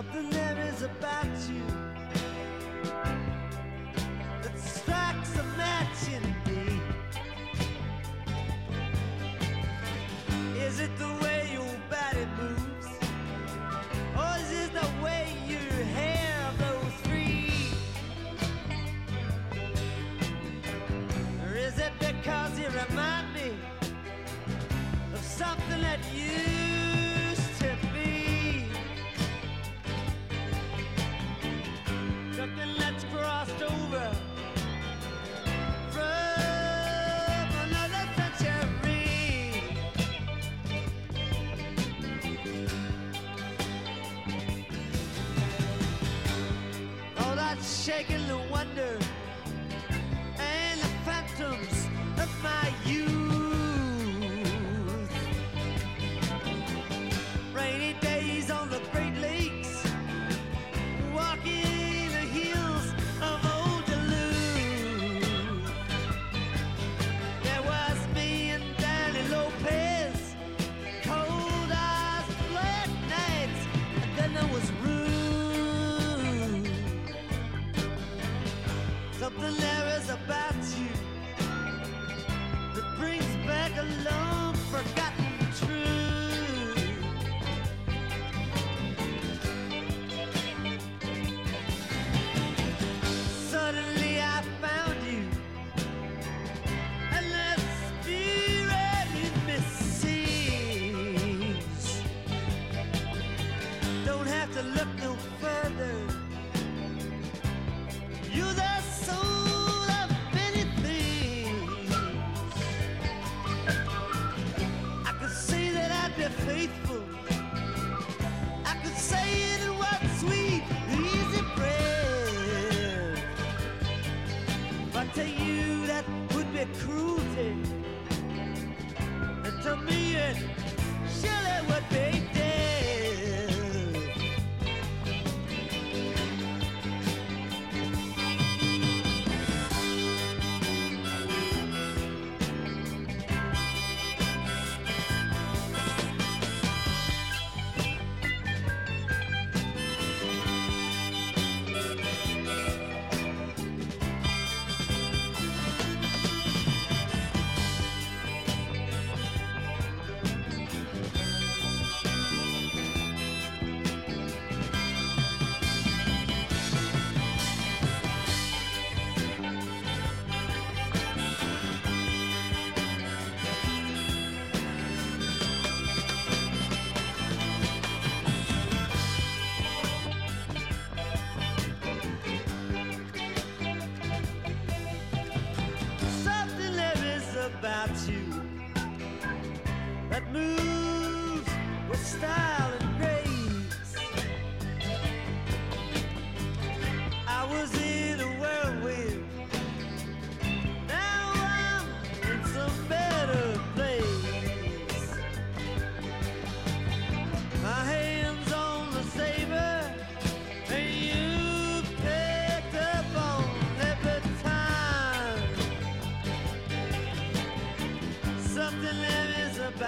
Something there is about you. shaking. the Panera's about you. faithful. I could say it in one sweet, easy prayer. But to you, that would be cruelty. And to me, it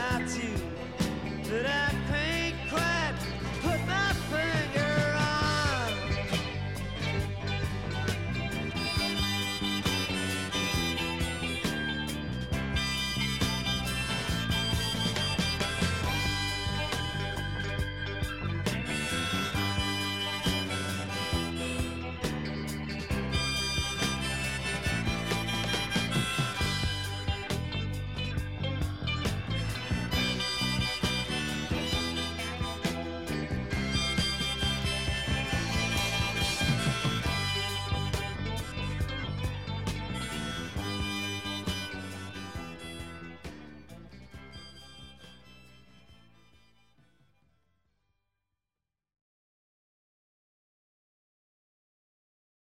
tattoo